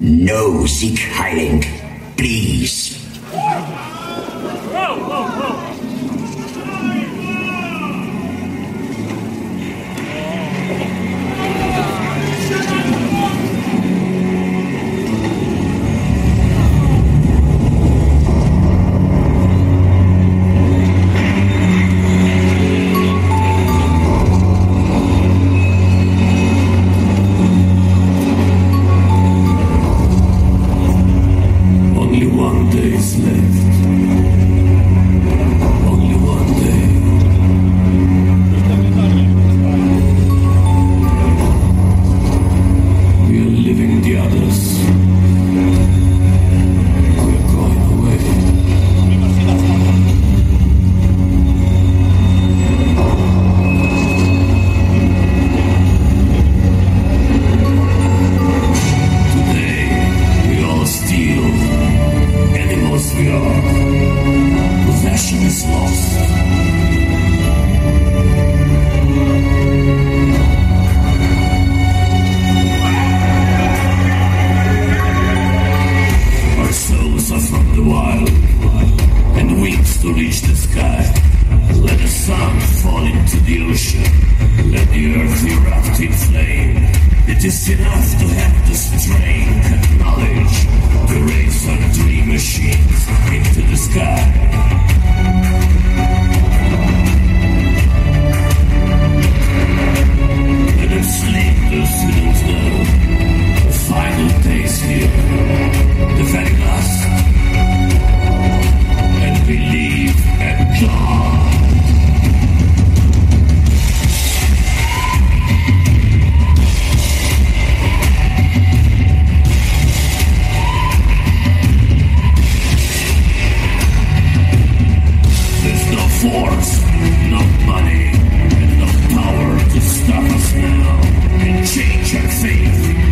No, Sieg Heiling, please. Possession is lost. It's enough to have this train acknowledge the race on dream machines into the sky. force, no money, and no power to stop us now and change our faith.